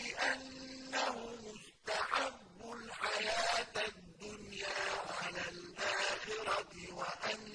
بأنه مستحب الْحَيَاةَ الدُّنْيَا عَلَى الْآخِرَةِ وَأَنَّ